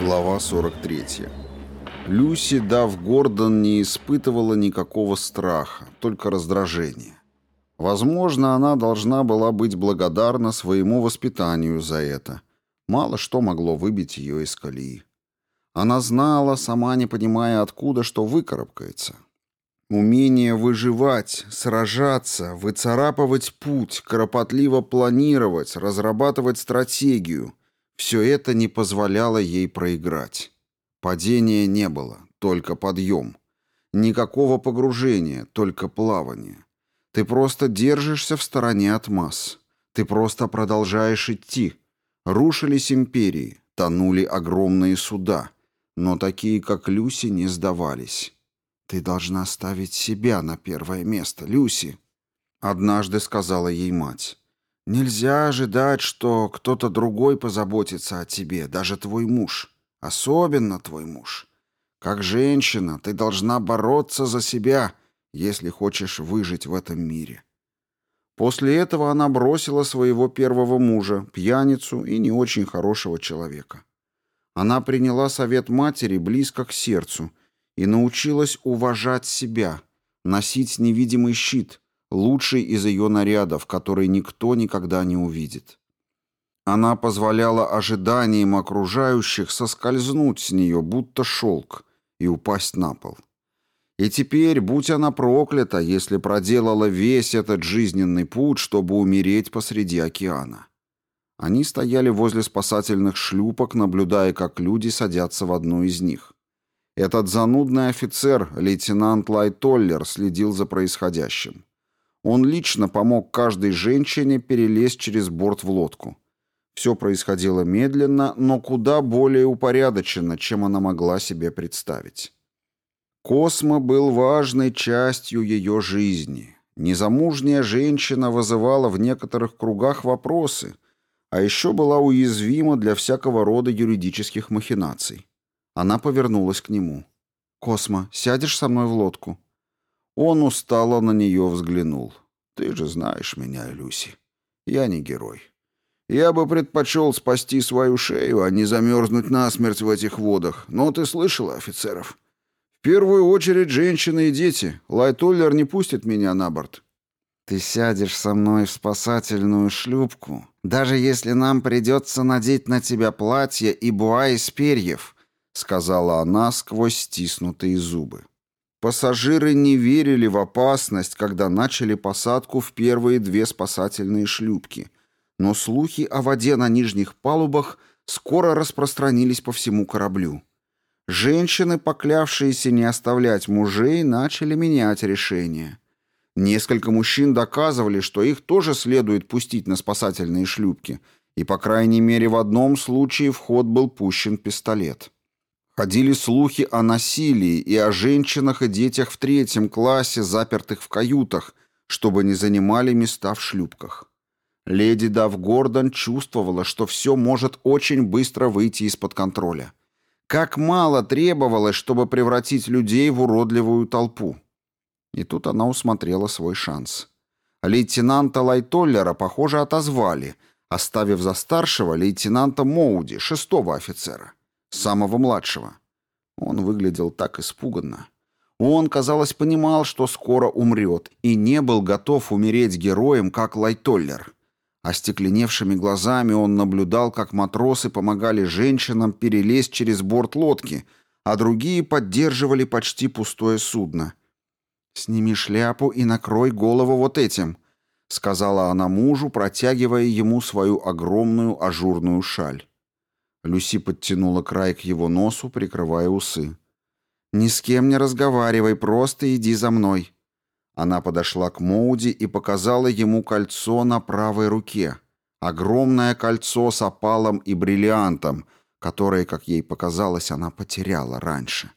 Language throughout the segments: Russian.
Глава 43. Люси, дав Гордон, не испытывала никакого страха, только раздражение. Возможно, она должна была быть благодарна своему воспитанию за это. Мало что могло выбить ее из колеи. Она знала, сама не понимая откуда, что выкарабкается. Умение выживать, сражаться, выцарапывать путь, кропотливо планировать, разрабатывать стратегию – все это не позволяло ей проиграть. Падения не было, только подъем. Никакого погружения, только плавание. Ты просто держишься в стороне от масс. Ты просто продолжаешь идти. Рушились империи, тонули огромные суда. Но такие, как Люси, не сдавались. Ты должна ставить себя на первое место, Люси. Однажды сказала ей мать. Нельзя ожидать, что кто-то другой позаботится о тебе, даже твой муж. Особенно твой муж. Как женщина, ты должна бороться за себя, если хочешь выжить в этом мире. После этого она бросила своего первого мужа, пьяницу и не очень хорошего человека. Она приняла совет матери близко к сердцу – и научилась уважать себя, носить невидимый щит, лучший из ее нарядов, который никто никогда не увидит. Она позволяла ожиданиям окружающих соскользнуть с нее, будто шелк, и упасть на пол. И теперь, будь она проклята, если проделала весь этот жизненный путь, чтобы умереть посреди океана. Они стояли возле спасательных шлюпок, наблюдая, как люди садятся в одну из них. Этот занудный офицер, лейтенант Лайтоллер, следил за происходящим. Он лично помог каждой женщине перелезть через борт в лодку. Все происходило медленно, но куда более упорядоченно, чем она могла себе представить. Космо был важной частью ее жизни. Незамужняя женщина вызывала в некоторых кругах вопросы, а еще была уязвима для всякого рода юридических махинаций. Она повернулась к нему. «Космо, сядешь со мной в лодку?» Он устало на нее взглянул. «Ты же знаешь меня, Люси. Я не герой. Я бы предпочел спасти свою шею, а не замерзнуть насмерть в этих водах. Но ты слышала, офицеров? В первую очередь женщины и дети. Лайтоллер не пустит меня на борт». «Ты сядешь со мной в спасательную шлюпку, даже если нам придется надеть на тебя платье и буа из перьев», сказала она сквозь стиснутые зубы. Пассажиры не верили в опасность, когда начали посадку в первые две спасательные шлюпки, но слухи о воде на нижних палубах скоро распространились по всему кораблю. Женщины, поклявшиеся не оставлять мужей, начали менять решение. Несколько мужчин доказывали, что их тоже следует пустить на спасательные шлюпки, и, по крайней мере, в одном случае в ход был пущен пистолет. Ходили слухи о насилии и о женщинах и детях в третьем классе, запертых в каютах, чтобы не занимали места в шлюпках. Леди Дав Гордон чувствовала, что все может очень быстро выйти из-под контроля. Как мало требовалось, чтобы превратить людей в уродливую толпу. И тут она усмотрела свой шанс. Лейтенанта Лайтоллера, похоже, отозвали, оставив за старшего лейтенанта Моуди, шестого офицера самого младшего. Он выглядел так испуганно. Он, казалось, понимал, что скоро умрет, и не был готов умереть героем, как Лайтоллер. Остекленевшими глазами он наблюдал, как матросы помогали женщинам перелезть через борт лодки, а другие поддерживали почти пустое судно. «Сними шляпу и накрой голову вот этим», — сказала она мужу, протягивая ему свою огромную ажурную шаль. Люси подтянула край к его носу, прикрывая усы. «Ни с кем не разговаривай, просто иди за мной». Она подошла к Моуди и показала ему кольцо на правой руке. Огромное кольцо с опалом и бриллиантом, которое, как ей показалось, она потеряла раньше.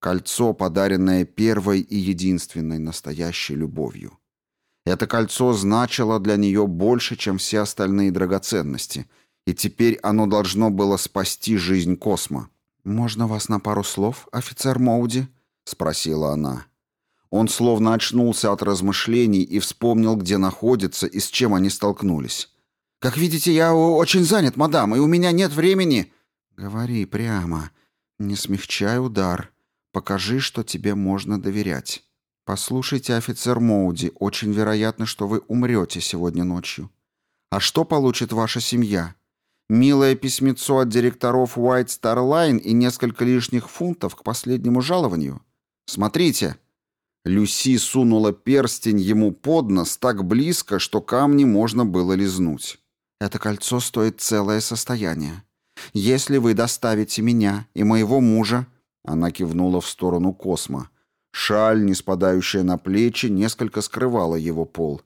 Кольцо, подаренное первой и единственной настоящей любовью. Это кольцо значило для нее больше, чем все остальные драгоценности — и теперь оно должно было спасти жизнь Космо. «Можно вас на пару слов, офицер Моуди?» — спросила она. Он словно очнулся от размышлений и вспомнил, где находится и с чем они столкнулись. «Как видите, я очень занят, мадам, и у меня нет времени...» «Говори прямо. Не смягчай удар. Покажи, что тебе можно доверять. Послушайте, офицер Моуди, очень вероятно, что вы умрете сегодня ночью. А что получит ваша семья?» милое письмецо от директоров White Star Line и несколько лишних фунтов к последнему жалованию. Смотрите!» Люси сунула перстень ему под нос так близко, что камни можно было лизнуть. «Это кольцо стоит целое состояние. Если вы доставите меня и моего мужа...» Она кивнула в сторону Космо. Шаль, не спадающая на плечи, несколько скрывала его пол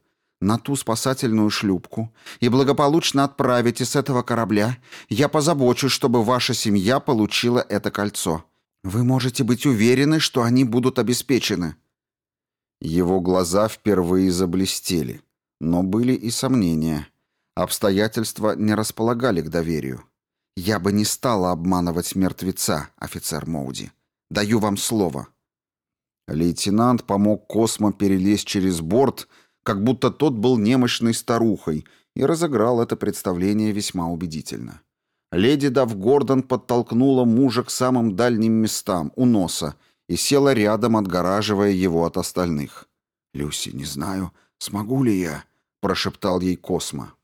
на ту спасательную шлюпку и благополучно отправите с этого корабля, я позабочусь, чтобы ваша семья получила это кольцо. Вы можете быть уверены, что они будут обеспечены». Его глаза впервые заблестели, но были и сомнения. Обстоятельства не располагали к доверию. «Я бы не стала обманывать мертвеца, офицер Моуди. Даю вам слово». Лейтенант помог Космо перелезть через борт — как будто тот был немощной старухой, и разыграл это представление весьма убедительно. Леди Дав Гордон подтолкнула мужа к самым дальним местам, у носа, и села рядом, отгораживая его от остальных. «Люси, не знаю, смогу ли я?» – прошептал ей Космо.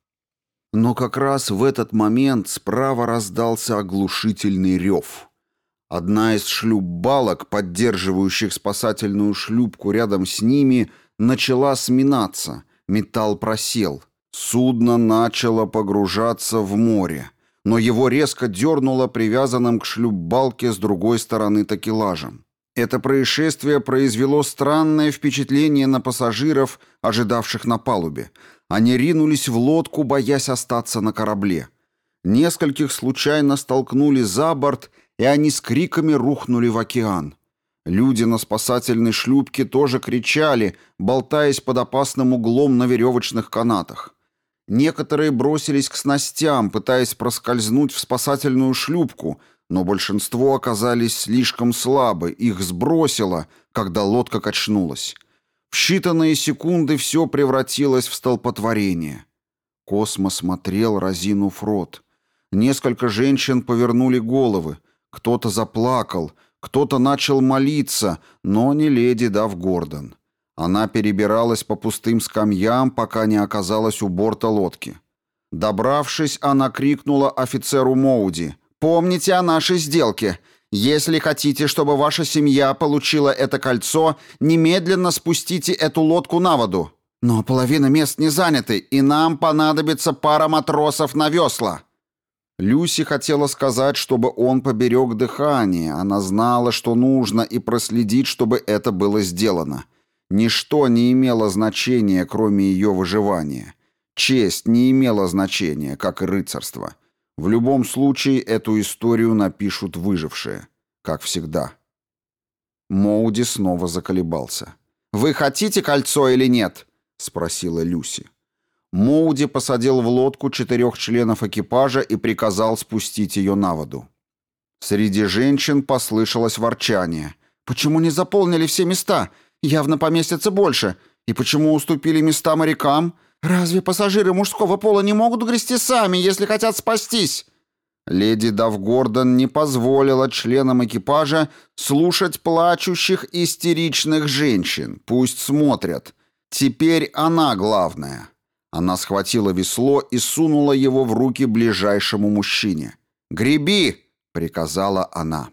Но как раз в этот момент справа раздался оглушительный рев. Одна из шлюп-балок, поддерживающих спасательную шлюпку рядом с ними, начала сминаться, металл просел. Судно начало погружаться в море, но его резко дернуло привязанным к шлюпбалке с другой стороны такелажем. Это происшествие произвело странное впечатление на пассажиров, ожидавших на палубе. Они ринулись в лодку, боясь остаться на корабле. Нескольких случайно столкнули за борт, и они с криками рухнули в океан. Люди на спасательной шлюпке тоже кричали, болтаясь под опасным углом на веревочных канатах. Некоторые бросились к снастям, пытаясь проскользнуть в спасательную шлюпку, но большинство оказались слишком слабы, их сбросило, когда лодка качнулась. В считанные секунды все превратилось в столпотворение. Космо смотрел, разинув рот. Несколько женщин повернули головы, кто-то заплакал — кто-то начал молиться, но не леди Дав Гордон. Она перебиралась по пустым скамьям, пока не оказалась у борта лодки. Добравшись, она крикнула офицеру Моуди. «Помните о нашей сделке. Если хотите, чтобы ваша семья получила это кольцо, немедленно спустите эту лодку на воду. Но половина мест не заняты, и нам понадобится пара матросов на весла». Люси хотела сказать, чтобы он поберег дыхание. Она знала, что нужно, и проследить, чтобы это было сделано. Ничто не имело значения, кроме ее выживания. Честь не имела значения, как и рыцарство. В любом случае, эту историю напишут выжившие. Как всегда. Моуди снова заколебался. «Вы хотите кольцо или нет?» — спросила Люси. Моуди посадил в лодку четырех членов экипажа и приказал спустить ее на воду. Среди женщин послышалось ворчание. «Почему не заполнили все места? Явно поместится больше. И почему уступили места морякам? Разве пассажиры мужского пола не могут грести сами, если хотят спастись?» Леди Дав Гордон не позволила членам экипажа слушать плачущих истеричных женщин. Пусть смотрят. Теперь она главная. Она схватила весло и сунула его в руки ближайшему мужчине. «Греби!» — приказала она.